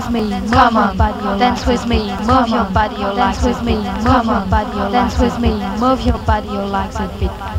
with me, come on, dance with me, move your body, your legs with me, come on, dance with me, move your body, your legs with me.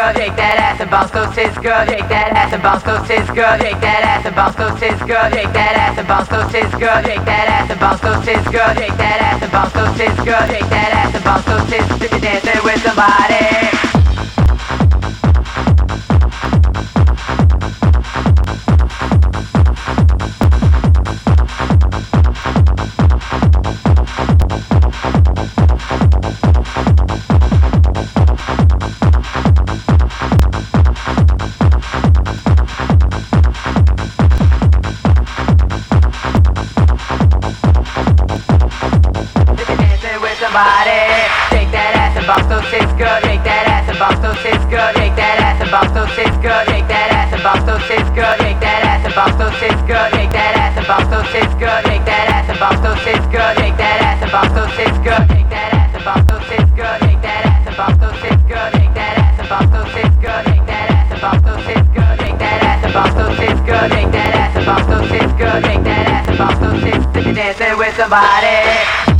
girl, shake that ass and bounce. those tits, girl, shake that ass and bounce. those tits, girl, shake that ass and bounce. those tits, girl, shake that ass and bounce. those tits, girl, shake that ass and bounce. those tits, girl, shake that ass and bounce. those tits. girl, shake that ass and bounce. Go sis, dancing with somebody. Shift to the dancing with somebody.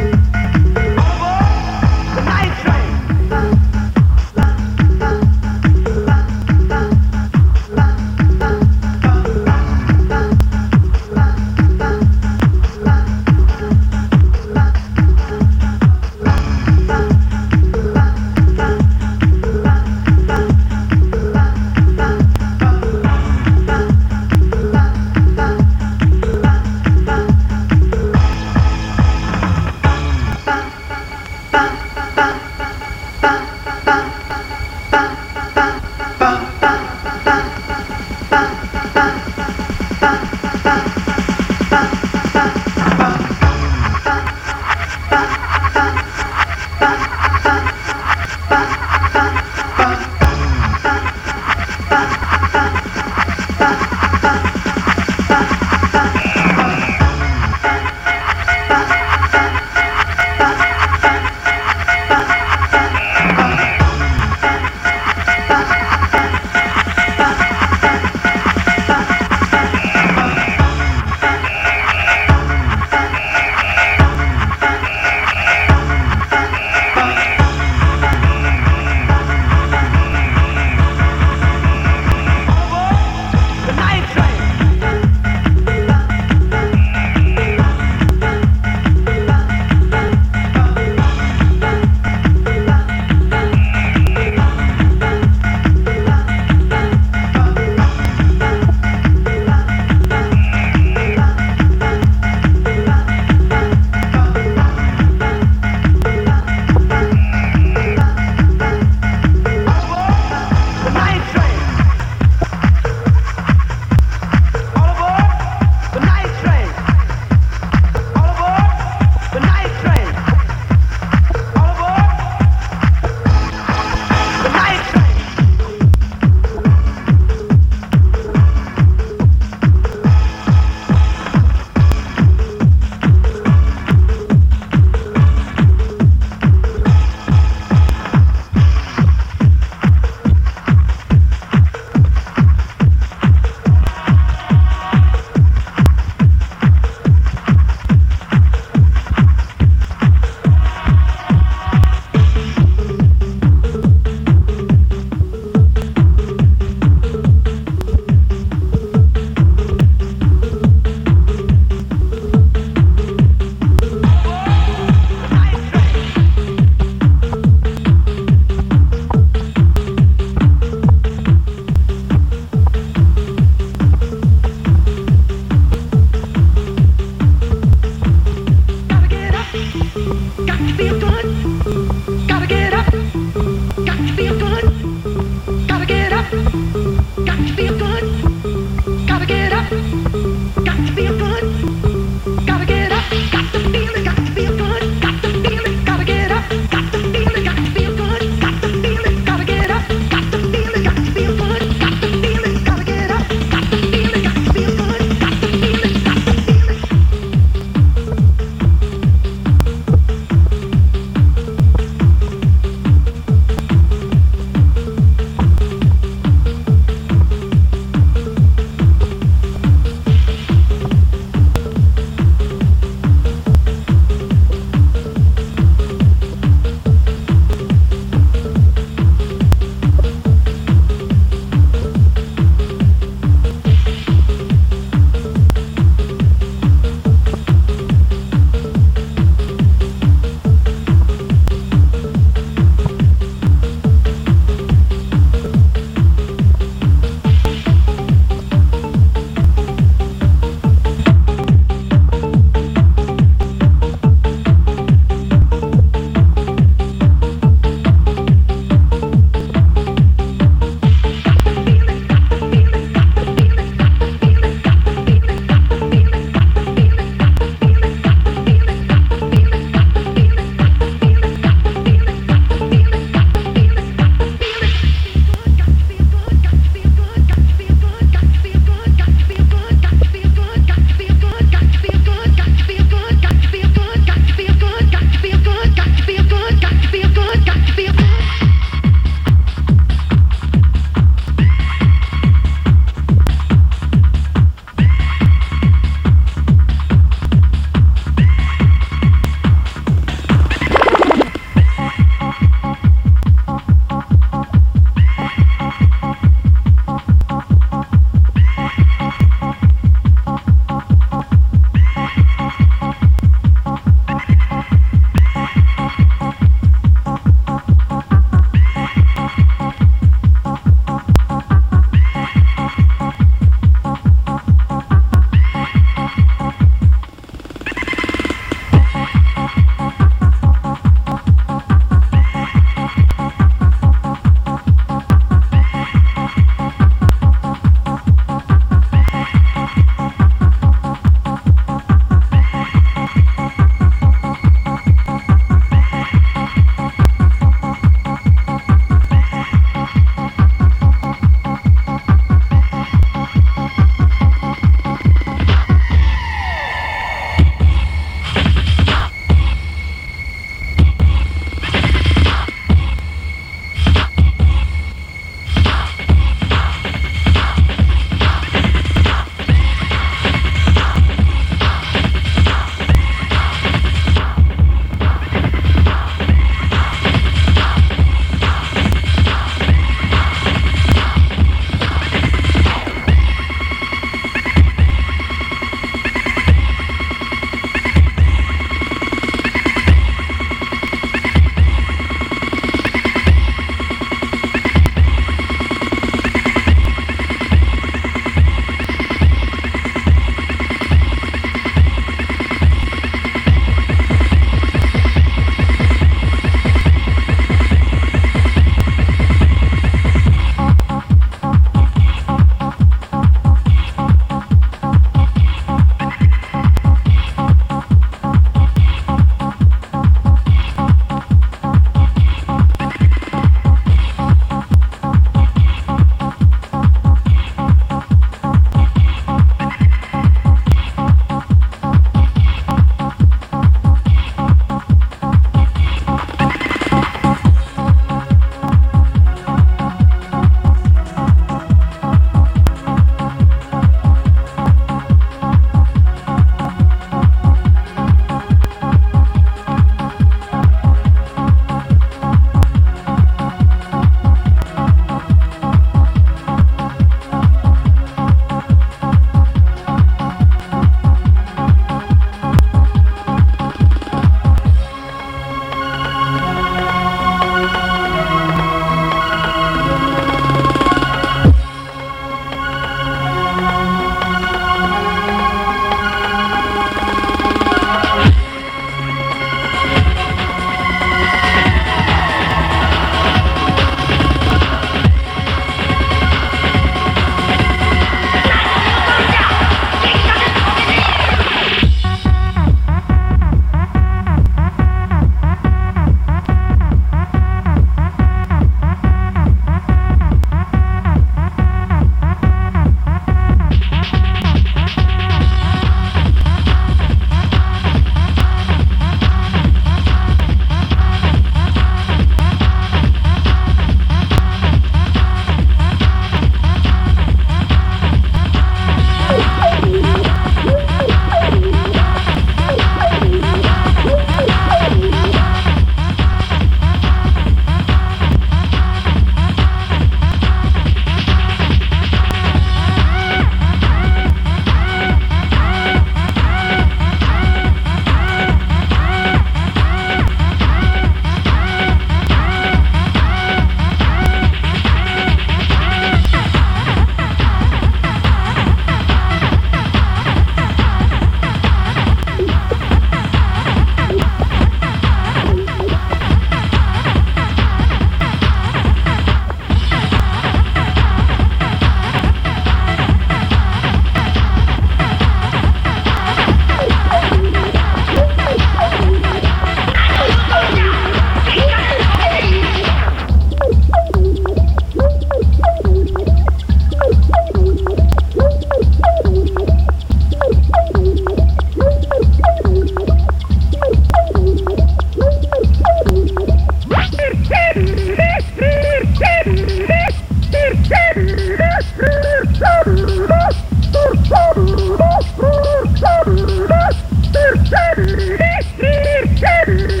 Thank you.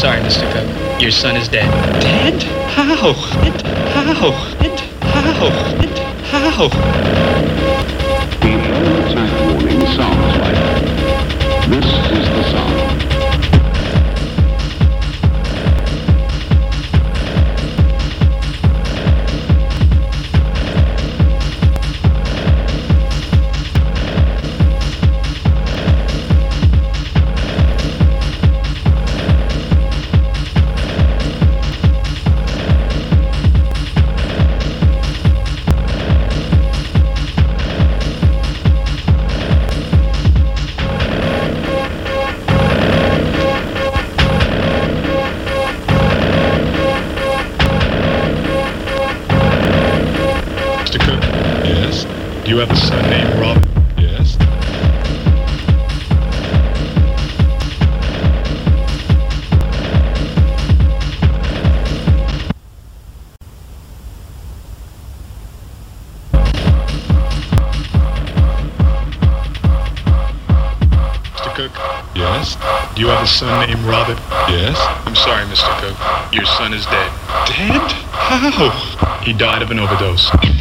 Sorry, Mr. Cook. Your son is dead. Dead? How? And how? And how? And how? An overdose.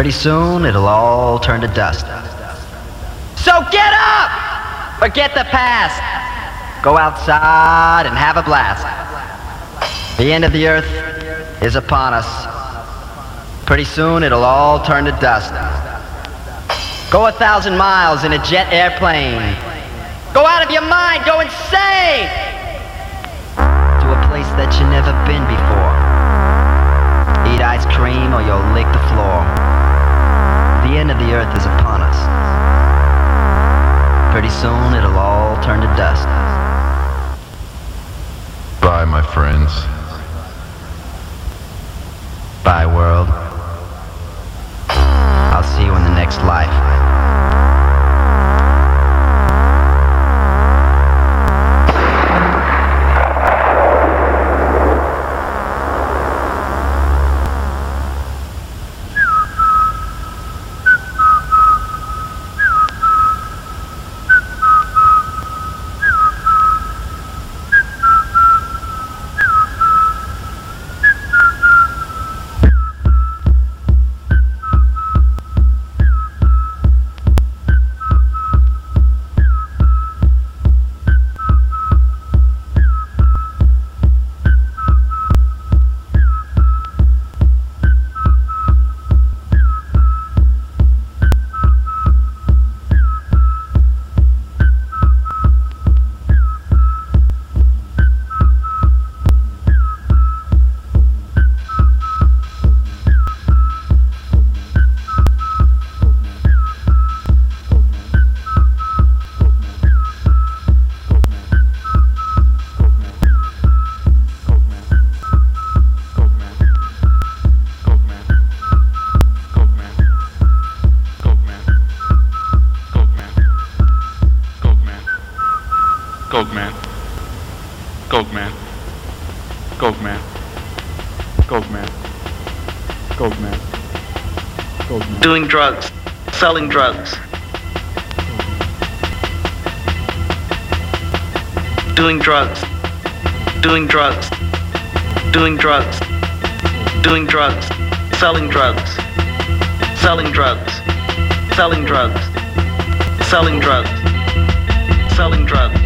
Pretty soon it'll all turn to dust. So get up! Forget the past. Go outside and have a blast. The end of the earth is upon us. Pretty soon it'll all turn to dust. Go a thousand miles in a jet airplane. Go out of your mind, go insane! To a place that you've never been before. Eat ice cream or you'll lick the floor. The end of the earth is upon us. Pretty soon it'll all turn to dust. doing drugs, selling drugs, doing drugs, doing drugs, doing drugs, doing drugs, selling drugs, selling drugs, selling drugs, selling drugs, selling drugs.